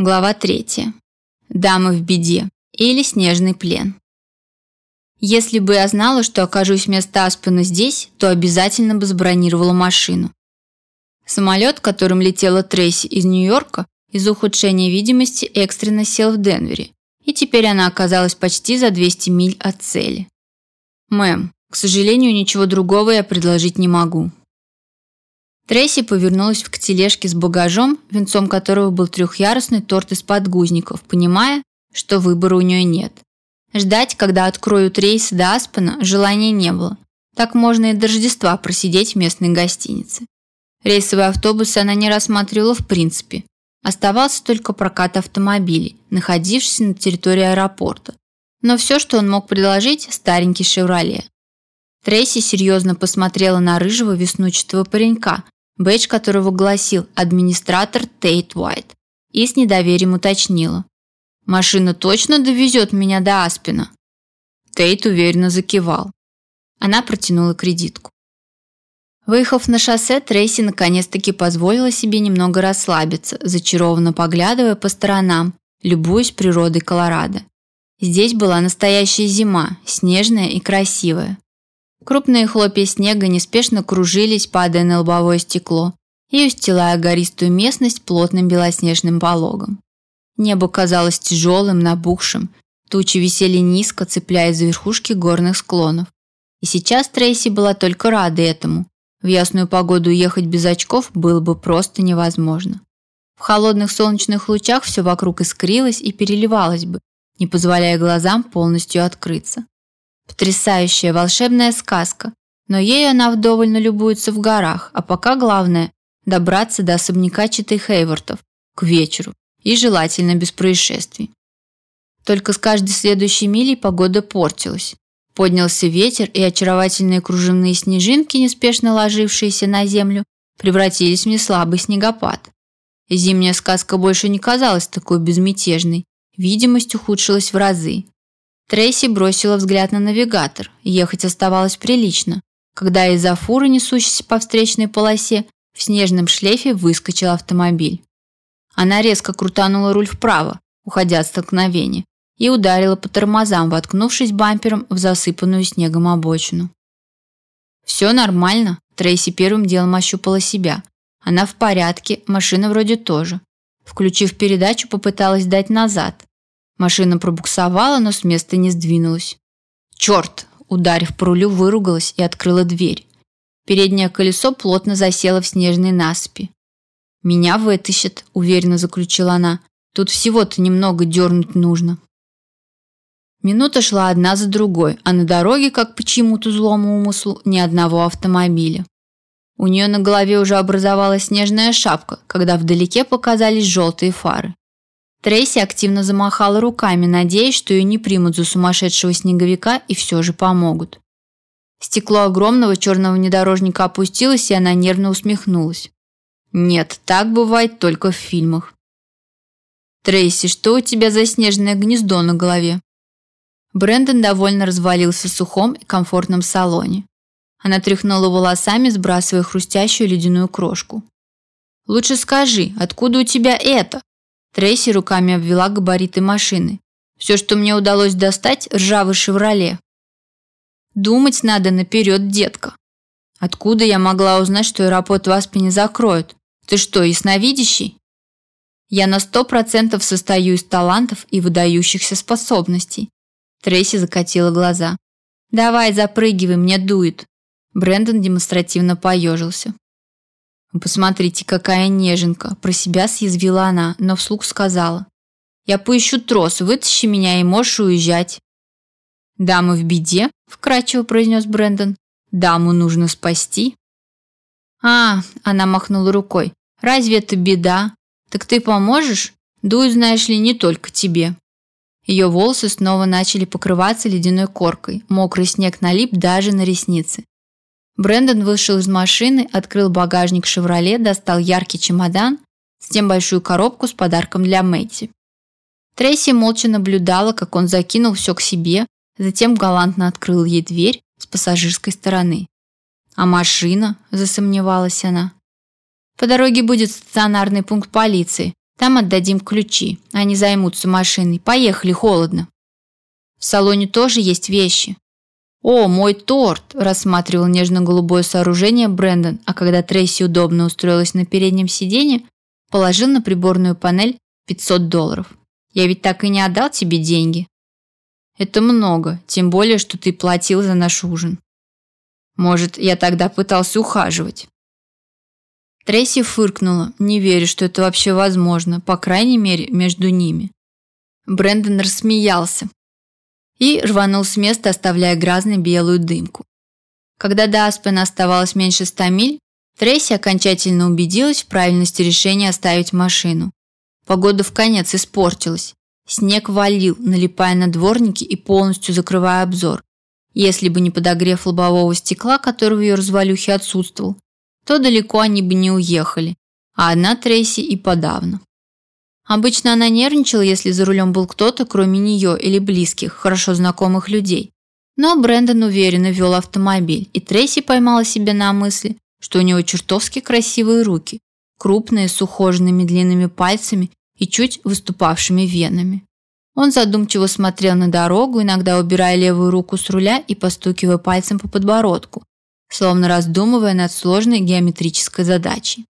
Глава 3. Дамы в беде или снежный плен. Если бы я знала, что окажусь вместо Аспена здесь, то обязательно бы забронировала машину. Самолет, которым летела Трейси из Нью-Йорка, из-за ухудшения видимости экстренно сел в Денвере, и теперь она оказалась почти за 200 миль от цели. Мэм, к сожалению, ничего другого я предложить не могу. Трейси повернулась к тележке с багажом, венцом которого был трехъярусный торт из подгузников, понимая, что выбора у нее нет. Ждать, когда откроют рейс до Аспена, желания не было. Так можно и до Рождества просидеть в местной гостинице. Рейсовые автобусы она не рассматривала в принципе. Оставался только прокат автомобилей, находившийся на территории аэропорта. Но все, что он мог предложить, старенький «Шевроле». Трейси серьезно посмотрела на рыжего веснучатого паренька, бейдж которого гласил «Администратор Тейт Уайт», и с недоверием уточнила. «Машина точно довезет меня до Аспина?» Тейт уверенно закивал. Она протянула кредитку. Выехав на шоссе, Трейси наконец-таки позволила себе немного расслабиться, зачарованно поглядывая по сторонам, любуясь природой Колорадо. Здесь была настоящая зима, снежная и красивая. Крупные хлопья снега неспешно кружились, падая на лобовое стекло и устилая гористую местность плотным белоснежным пологом. Небо казалось тяжелым, набухшим, тучи висели низко, цепляясь за верхушки горных склонов. И сейчас Трейси была только рада этому. В ясную погоду ехать без очков было бы просто невозможно. В холодных солнечных лучах все вокруг искрилось и переливалось бы, не позволяя глазам полностью открыться. Потрясающая волшебная сказка, но ею она вдоволь налюбуется в горах, а пока главное – добраться до особняка Читы Хейвортов к вечеру и желательно без происшествий. Только с каждой следующей милей погода портилась. Поднялся ветер, и очаровательные кружевные снежинки, неспешно ложившиеся на землю, превратились в неслабый снегопад. Зимняя сказка больше не казалась такой безмятежной, видимость ухудшилась в разы. Трейси бросила взгляд на навигатор. Ехать оставалось прилично, когда из-за фуры, несущейся по встречной полосе, в снежном шлейфе выскочил автомобиль. Она резко крутанула руль вправо, уходя от столкновения, и ударила по тормозам, воткнувшись бампером в засыпанную снегом обочину. «Все нормально», – Трейси первым делом ощупала себя. Она в порядке, машина вроде тоже. Включив передачу, попыталась дать назад. Машина пробуксовала, но с места не сдвинулась. «Черт!» – ударив по рулю, выругалась и открыла дверь. Переднее колесо плотно засело в снежной насыпи. «Меня вытащит», – уверенно заключила она. «Тут всего-то немного дернуть нужно». Минута шла одна за другой, а на дороге, как по чьему-то злому умыслу, ни одного автомобиля. У нее на голове уже образовалась снежная шапка, когда вдалеке показались желтые фары. Трейси активно замахала руками, надеясь, что ее не примут за сумасшедшего снеговика и все же помогут. Стекло огромного черного внедорожника опустилось, и она нервно усмехнулась. Нет, так бывает только в фильмах. Трейси, что у тебя за снежное гнездо на голове? Брэндон довольно развалился в сухом и комфортном салоне. Она тряхнула волосами, сбрасывая хрустящую ледяную крошку. Лучше скажи, откуда у тебя это? Трейси руками обвела габариты машины. Все, что мне удалось достать, ржавый «Шевроле». Думать надо наперед, детка. Откуда я могла узнать, что аэропорт в Аспене закроют? Ты что, ясновидящий? Я на сто процентов состою из талантов и выдающихся способностей. Трейси закатила глаза. Давай, запрыгивай, мне дует. Брэндон демонстративно поежился. «Посмотрите, какая неженка!» Про себя съязвила она, но вслух сказала. «Я поищу трос, вытащи меня и можешь уезжать». «Дама в беде?» – вкрадчиво произнес Брэндон. «Даму нужно спасти». «А!» – она махнула рукой. «Разве это беда? Так ты поможешь? Дуй, знаешь ли, не только тебе». Ее волосы снова начали покрываться ледяной коркой. Мокрый снег налип даже на ресницы. Брэндон вышел из машины, открыл багажник «Шевроле», достал яркий чемодан, затем большую коробку с подарком для Мэтти. Трейси молча наблюдала, как он закинул все к себе, затем галантно открыл ей дверь с пассажирской стороны. «А машина?» – засомневалась она. «По дороге будет стационарный пункт полиции. Там отдадим ключи, они займутся машиной. Поехали, холодно. В салоне тоже есть вещи. «О, мой торт!» – рассматривал нежно-голубое сооружение Брэндон, а когда Трейси удобно устроилась на переднем сиденье, положил на приборную панель 500 долларов. «Я ведь так и не отдал тебе деньги». «Это много, тем более, что ты платил за наш ужин». «Может, я тогда пытался ухаживать?» Трейси фыркнула, не веря, что это вообще возможно, по крайней мере, между ними. Брэндон рассмеялся, и рванул с места, оставляя грязно-белую дымку. Когда до Аспена оставалось меньше ста миль, Трейси окончательно убедилась в правильности решения оставить машину. Погода в конец испортилась. Снег валил, налипая на дворники и полностью закрывая обзор. Если бы не подогрев лобового стекла, который в ее развалюхе отсутствовал, то далеко они бы не уехали, а одна Трейси и подавно. Обычно она нервничала, если за рулем был кто-то, кроме нее или близких, хорошо знакомых людей. Но Брэндон уверенно вел автомобиль, и Трейси поймала себя на мысли, что у него чертовски красивые руки, крупные, с ухоженными длинными пальцами и чуть выступавшими венами. Он задумчиво смотрел на дорогу, иногда убирая левую руку с руля и постукивая пальцем по подбородку, словно раздумывая над сложной геометрической задачей.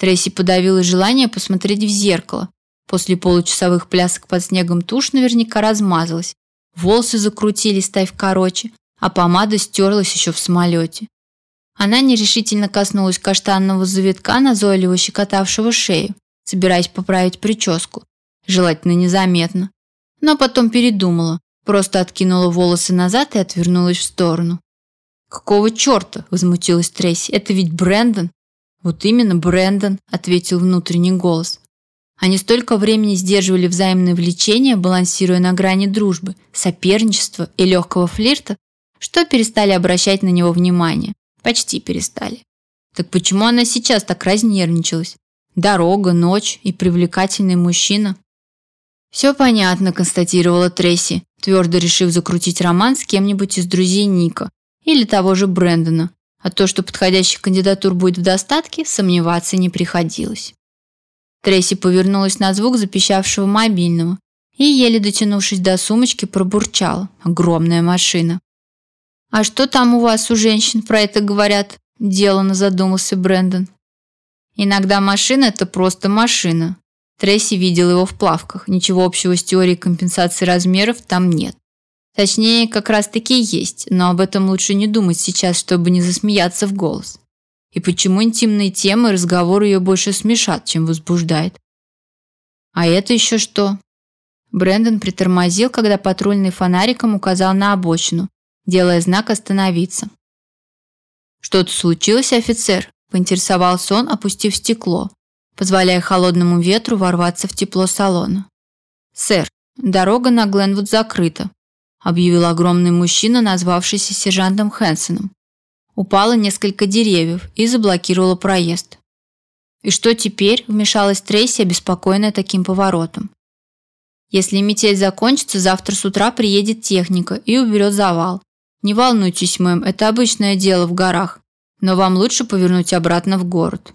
Трейси подавила желание посмотреть в зеркало. После получасовых плясок под снегом тушь наверняка размазалась. Волосы закрутились, став короче, а помада стерлась еще в самолете. Она нерешительно коснулась каштанного завитка, назойливо щекотавшего шею, собираясь поправить прическу, желательно незаметно. Но потом передумала, просто откинула волосы назад и отвернулась в сторону. «Какого черта?» – возмутилась Трейси. «Это ведь Брэндон!» Вот именно, Брэндон, ответил внутренний голос. Они столько времени сдерживали взаимное влечение, балансируя на грани дружбы, соперничества и легкого флирта, что перестали обращать на него внимание. Почти перестали. Так почему она сейчас так разнервничалась? Дорога, ночь и привлекательный мужчина. Все понятно, констатировала Трейси, твердо решив закрутить роман с кем-нибудь из друзей Ника или того же Брэндона, а то, что подходящих кандидатур будет в достатке, сомневаться не приходилось. Трейси повернулась на звук запищавшего мобильного и, еле дотянувшись до сумочки, пробурчала. Огромная машина. «А что там у вас, у женщин, про это говорят?» – делано задумался Брэндон. «Иногда машина – это просто машина». Трейси видел его в плавках. Ничего общего с теорией компенсации размеров там нет. Точнее, как раз-таки есть, но об этом лучше не думать сейчас, чтобы не засмеяться в голос. И почему интимные темы разговор ее больше смешат, чем возбуждает? А это еще что? Брэндон притормозил, когда патрульный фонариком указал на обочину, делая знак остановиться. Что-то случилось, офицер? поинтересовался он, опустив стекло, позволяя холодному ветру ворваться в тепло салона. Сэр, дорога на Гленвуд закрыта, объявил огромный мужчина, назвавшийся сержантом Хэнсоном. Упало несколько деревьев и заблокировало проезд. И что теперь? вмешалась Трейси, обеспокоенная таким поворотом. Если метель закончится, завтра с утра приедет техника и уберет завал. Не волнуйтесь, мэм, это обычное дело в горах, но вам лучше повернуть обратно в город.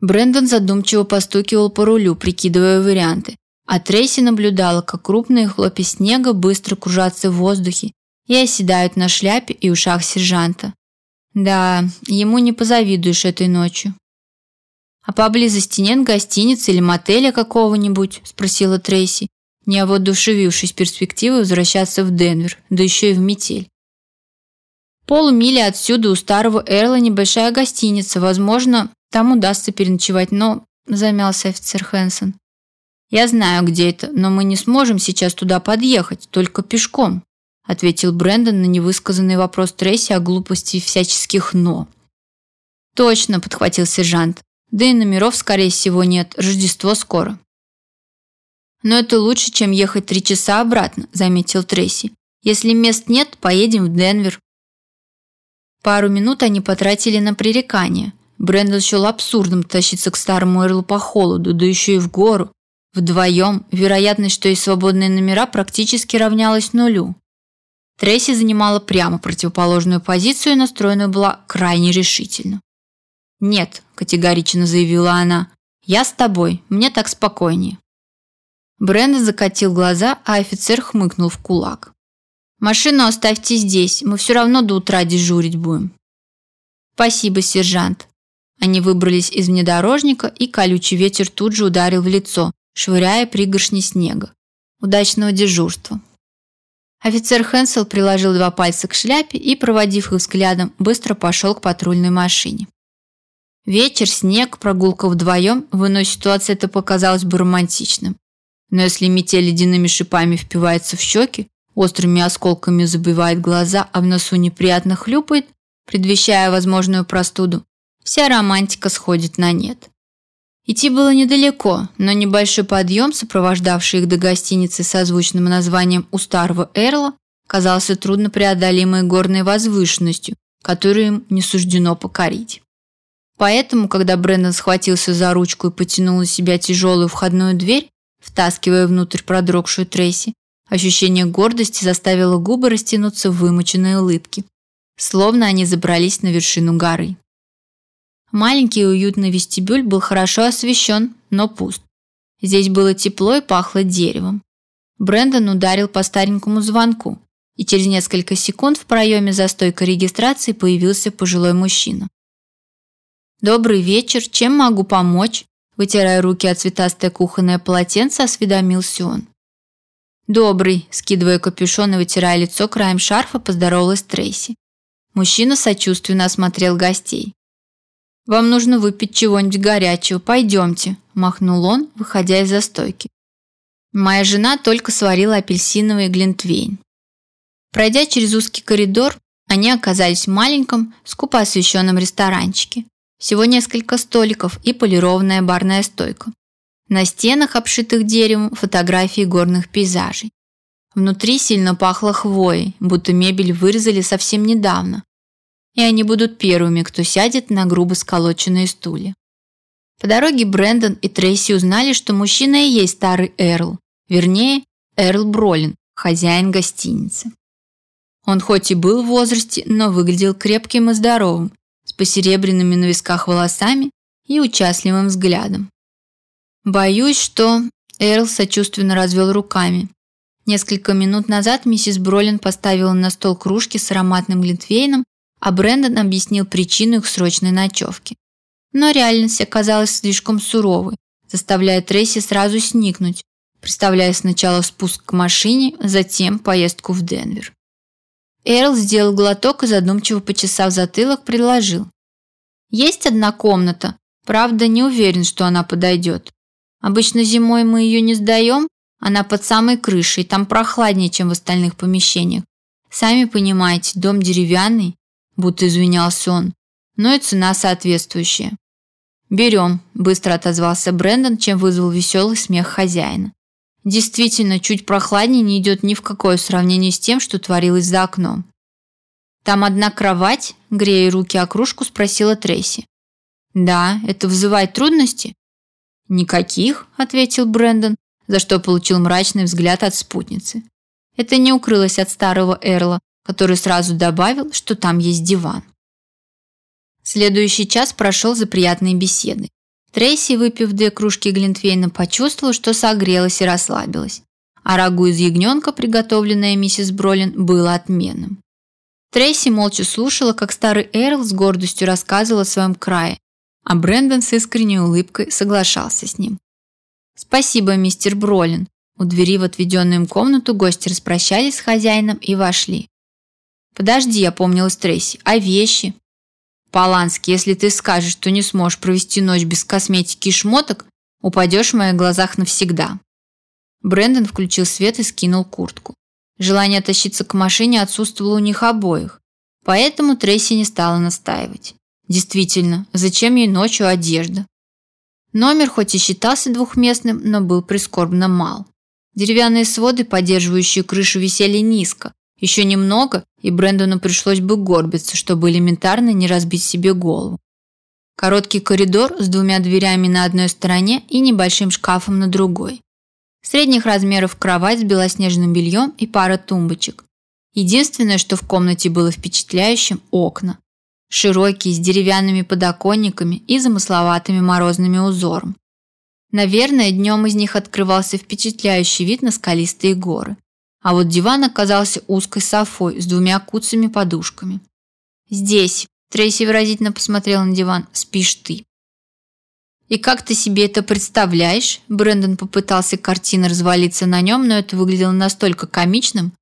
Брэндон задумчиво постукивал по рулю, прикидывая варианты. А Трейси наблюдала, как крупные хлопья снега быстро кружатся в воздухе и оседают на шляпе и ушах сержанта. Да, ему не позавидуешь этой ночью. А поблизости нет гостиницы или мотеля какого-нибудь, спросила Трейси, не воодушевившись перспективой возвращаться в Денвер, да еще и в метель. Полумили отсюда у старого Эрла небольшая гостиница, возможно, там удастся переночевать, но замялся офицер Хэнсон. Я знаю, где это, но мы не сможем сейчас туда подъехать, только пешком, ответил Брэндон на невысказанный вопрос Трейси о глупости всяческих но. Точно, подхватил сержант. Да и номеров скорее всего нет, Рождество скоро. Но это лучше, чем ехать три часа обратно, заметил Трейси. Если мест нет, поедем в Денвер. Пару минут они потратили на пререкание. Брэндон счел абсурдным тащиться к старому Эрлу по холоду, да еще и в гору, Вдвоем вероятность, что есть свободные номера, практически равнялась нулю. Трейси занимала прямо противоположную позицию и настроена была крайне решительно. "Нет", категорично заявила она. Я с тобой, мне так спокойнее. Брэндон закатил глаза, а офицер хмыкнул в кулак. Машину оставьте здесь, мы все равно до утра дежурить будем. Спасибо, сержант. Они выбрались из внедорожника, и колючий ветер тут же ударил в лицо, швыряя пригоршни снега. Удачного дежурства. Офицер Хенсел приложил два пальца к шляпе и, проводив их взглядом, быстро пошел к патрульной машине. Вечер, снег, прогулка вдвоем, в иной ситуации это показалось бы романтичным. Но если метель ледяными шипами впивается в щеки, острыми осколками забивает глаза, а в носу неприятно хлюпает, предвещая возможную простуду, вся романтика сходит на нет. Идти было недалеко, но небольшой подъем, сопровождавший их до гостиницы со звучным названием «У старого Эрла», казался труднопреодолимой горной возвышенностью, которую им не суждено покорить. Поэтому, когда Брэндон схватился за ручку и потянул на себя тяжелую входную дверь, втаскивая внутрь продрогшую Трейси, ощущение гордости заставило губы растянуться в вымученные улыбки, словно они забрались на вершину горы. Маленький уютный вестибюль был хорошо освещен, но пуст. Здесь было тепло и пахло деревом. Брэндон ударил по старенькому звонку, и через несколько секунд в проеме за стойкой регистрации появился пожилой мужчина. «Добрый вечер, чем могу помочь?» Вытирая руки от цветастое кухонное полотенце, осведомился он. «Добрый», – скидывая капюшон и вытирая лицо краем шарфа, поздоровалась Трейси. Мужчина сочувственно осмотрел гостей. «Вам нужно выпить чего-нибудь горячего, пойдемте», – махнул он, выходя из застойки. Моя жена только сварила апельсиновый глинтвейн. Пройдя через узкий коридор, они оказались в маленьком, скупо освещенном ресторанчике. Всего несколько столиков и полированная барная стойка. На стенах, обшитых деревом, фотографии горных пейзажей. Внутри сильно пахло хвоей, будто мебель вырезали совсем недавно, и они будут первыми, кто сядет на грубо сколоченные стулья. По дороге Брэндон и Трейси узнали, что мужчина и есть старый Эрл, вернее, Эрл Бролин, хозяин гостиницы. Он хоть и был в возрасте, но выглядел крепким и здоровым, с посеребряными на висках волосами и участливым взглядом. Боюсь, что Эрл сочувственно развел руками. Несколько минут назад миссис Бролин поставила на стол кружки с ароматным глинтвейном а Брэндон объяснил причину их срочной ночевки. Но реальность оказалась слишком суровой, заставляя Трейси сразу сникнуть, представляя сначала спуск к машине, затем поездку в Денвер. Эрл сделал глоток и задумчиво почесав затылок, предложил. «Есть одна комната, правда, не уверен, что она подойдет. Обычно зимой мы ее не сдаем, она под самой крышей, там прохладнее, чем в остальных помещениях. Сами понимаете, дом деревянный, будто извинялся он, но и цена соответствующая. «Берем», – быстро отозвался Брэндон, чем вызвал веселый смех хозяина. Действительно, чуть прохладнее не идет ни в какое сравнение с тем, что творилось за окном. «Там одна кровать?» – грея руки о кружку, спросила Трейси. «Да, это вызывает трудности?» «Никаких», – ответил Брэндон, за что получил мрачный взгляд от спутницы. Это не укрылось от старого Эрла, который сразу добавил, что там есть диван. Следующий час прошел за приятной беседой. Трейси, выпив две кружки глинтвейна, почувствовала, что согрелась и расслабилась. А рагу из ягненка, приготовленное миссис Бролин, было отменным. Трейси молча слушала, как старый Эрл с гордостью рассказывал о своем крае, а Брэндон с искренней улыбкой соглашался с ним. «Спасибо, мистер Бролин». У двери в отведенную им комнату гости распрощались с хозяином и вошли. Подожди, я помнилась Трейси. А вещи? Поланский, если ты скажешь, что не сможешь провести ночь без косметики и шмоток, упадешь в моих глазах навсегда. Брэндон включил свет и скинул куртку. Желание тащиться к машине отсутствовало у них обоих, поэтому Трейси не стала настаивать. Действительно, зачем ей ночью одежда? Номер хоть и считался двухместным, но был прискорбно мал. Деревянные своды, поддерживающие крышу, висели низко, еще немного, и Брэндону пришлось бы горбиться, чтобы элементарно не разбить себе голову. Короткий коридор с двумя дверями на одной стороне и небольшим шкафом на другой. Средних размеров кровать с белоснежным бельем и пара тумбочек. Единственное, что в комнате было впечатляющим – окна. Широкие, с деревянными подоконниками и замысловатыми морозными узором. Наверное, днем из них открывался впечатляющий вид на скалистые горы. А вот диван оказался узкой софой с двумя куцами подушками. «Здесь», – Трейси выразительно посмотрела на диван, – «спишь ты». «И как ты себе это представляешь?» Брэндон попытался картина развалиться на нем, но это выглядело настолько комичным.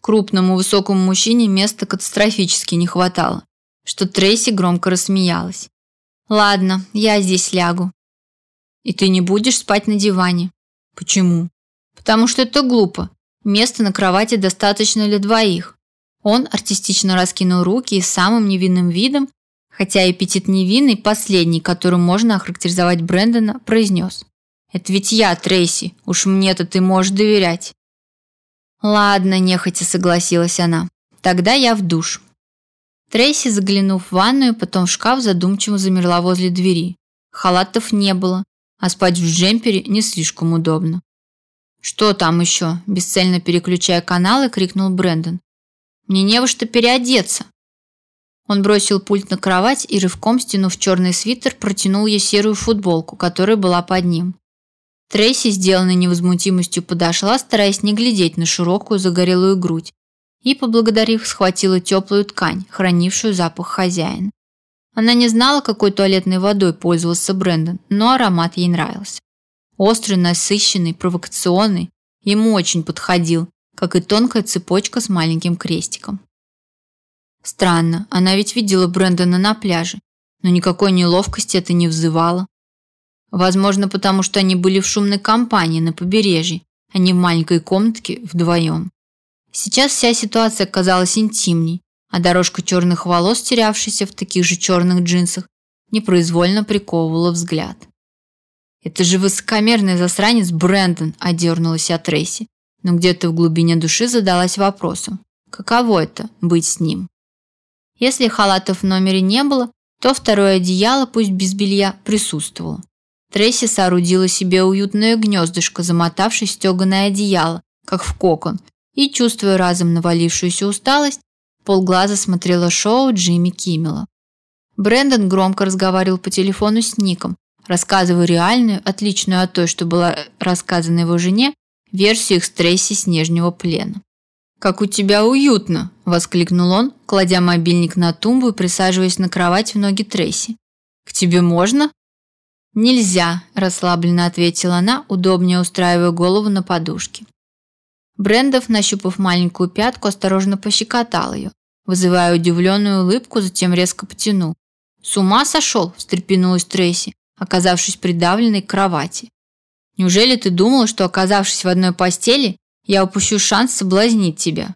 Крупному высокому мужчине места катастрофически не хватало, что Трейси громко рассмеялась. «Ладно, я здесь лягу». «И ты не будешь спать на диване?» «Почему?» «Потому что это глупо. Места на кровати достаточно для двоих». Он артистично раскинул руки и самым невинным видом хотя эпитет невинный, последний, которым можно охарактеризовать Брэндона, произнес. «Это ведь я, Трейси, уж мне-то ты можешь доверять». «Ладно», – нехотя согласилась она, – «тогда я в душ». Трейси, заглянув в ванную, потом в шкаф, задумчиво замерла возле двери. Халатов не было, а спать в джемпере не слишком удобно. «Что там еще?» – бесцельно переключая каналы, крикнул Брэндон. «Мне не во что переодеться». Он бросил пульт на кровать и рывком стянув черный свитер, протянул ей серую футболку, которая была под ним. Трейси, сделанной невозмутимостью, подошла, стараясь не глядеть на широкую загорелую грудь, и, поблагодарив, схватила теплую ткань, хранившую запах хозяина. Она не знала, какой туалетной водой пользовался Брэндон, но аромат ей нравился. Острый, насыщенный, провокационный, ему очень подходил, как и тонкая цепочка с маленьким крестиком. Странно, она ведь видела Брэндона на пляже, но никакой неловкости это не вызывало. Возможно, потому что они были в шумной компании на побережье, а не в маленькой комнатке вдвоем. Сейчас вся ситуация казалась интимней, а дорожка черных волос, терявшаяся в таких же черных джинсах, непроизвольно приковывала взгляд. «Это же высокомерный засранец Брэндон», – одернулась от Трейси, но где-то в глубине души задалась вопросом, каково это – быть с ним. Если халатов в номере не было, то второе одеяло, пусть без белья, присутствовало. Трейси соорудила себе уютное гнездышко, замотавшись стеганое одеяло, как в кокон, и, чувствуя разом навалившуюся усталость, полглаза смотрела шоу Джимми Киммела. Брэндон громко разговаривал по телефону с Ником, рассказывая реальную, отличную от той, что была рассказана его жене, версию их с Трейси снежнего плена. «Как у тебя уютно!» – воскликнул он, кладя мобильник на тумбу и присаживаясь на кровать в ноги Трейси. «К тебе можно?» «Нельзя», – расслабленно ответила она, удобнее устраивая голову на подушке. Брендов, нащупав маленькую пятку, осторожно пощекотал ее, вызывая удивленную улыбку, затем резко потянул. «С ума сошел?» – встрепенулась Трейси, оказавшись придавленной к кровати. «Неужели ты думала, что, оказавшись в одной постели, я упущу шанс соблазнить тебя.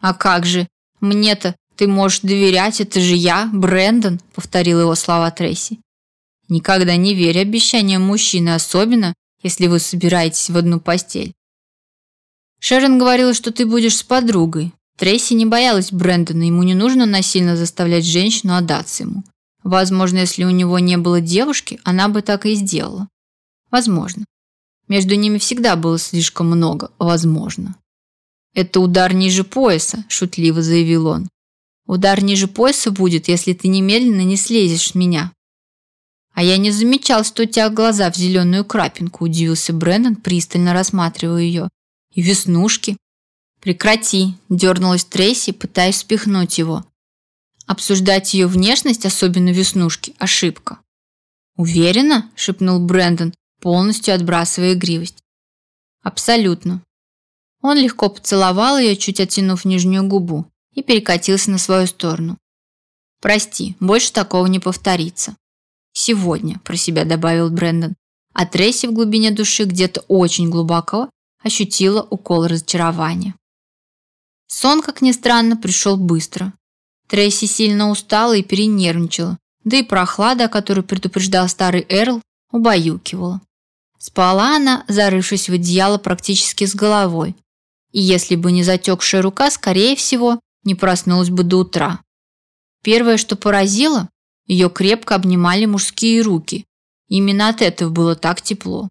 А как же? Мне-то ты можешь доверять, это же я, Брэндон, повторил его слова Трейси. Никогда не верь обещаниям мужчины, особенно если вы собираетесь в одну постель. Шерон говорила, что ты будешь с подругой. Трейси не боялась Брэндона, ему не нужно насильно заставлять женщину отдаться ему. Возможно, если у него не было девушки, она бы так и сделала. Возможно. Между ними всегда было слишком много, возможно. «Это удар ниже пояса», – шутливо заявил он. «Удар ниже пояса будет, если ты немедленно не слезешь с меня». «А я не замечал, что у тебя глаза в зеленую крапинку», – удивился Брэндон, пристально рассматривая ее. «И веснушки». «Прекрати», – дернулась Трейси, пытаясь спихнуть его. Обсуждать ее внешность, особенно веснушки, ошибка. «Уверена?» – шепнул Брэндон, полностью отбрасывая игривость. Абсолютно. Он легко поцеловал ее, чуть оттянув нижнюю губу, и перекатился на свою сторону. Прости, больше такого не повторится. Сегодня, про себя добавил Брэндон. А Трейси в глубине души где-то очень глубоко ощутила укол разочарования. Сон, как ни странно, пришел быстро. Трейси сильно устала и перенервничала, да и прохлада, о которой предупреждал старый Эрл, убаюкивала. Спала она, зарывшись в одеяло практически с головой. И если бы не затекшая рука, скорее всего, не проснулась бы до утра. Первое, что поразило, ее крепко обнимали мужские руки. Именно от этого было так тепло.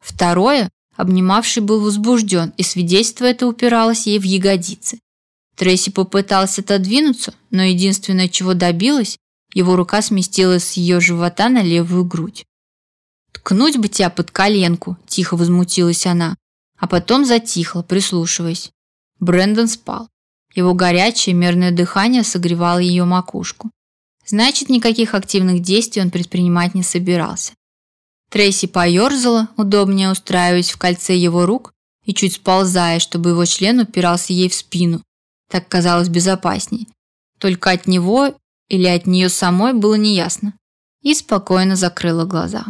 Второе, обнимавший был возбужден, и свидетельство это упиралось ей в ягодицы. Трейси попыталась отодвинуться, но единственное, чего добилась, его рука сместилась с ее живота на левую грудь. Ткнуть бы тебя под коленку, тихо возмутилась она, а потом затихла, прислушиваясь. Брэндон спал. Его горячее мерное дыхание согревало ее макушку. Значит, никаких активных действий он предпринимать не собирался. Трейси поерзала, удобнее устраиваясь в кольце его рук и чуть сползая, чтобы его член упирался ей в спину. Так казалось безопасней. Только от него или от нее самой было неясно. И спокойно закрыла глаза.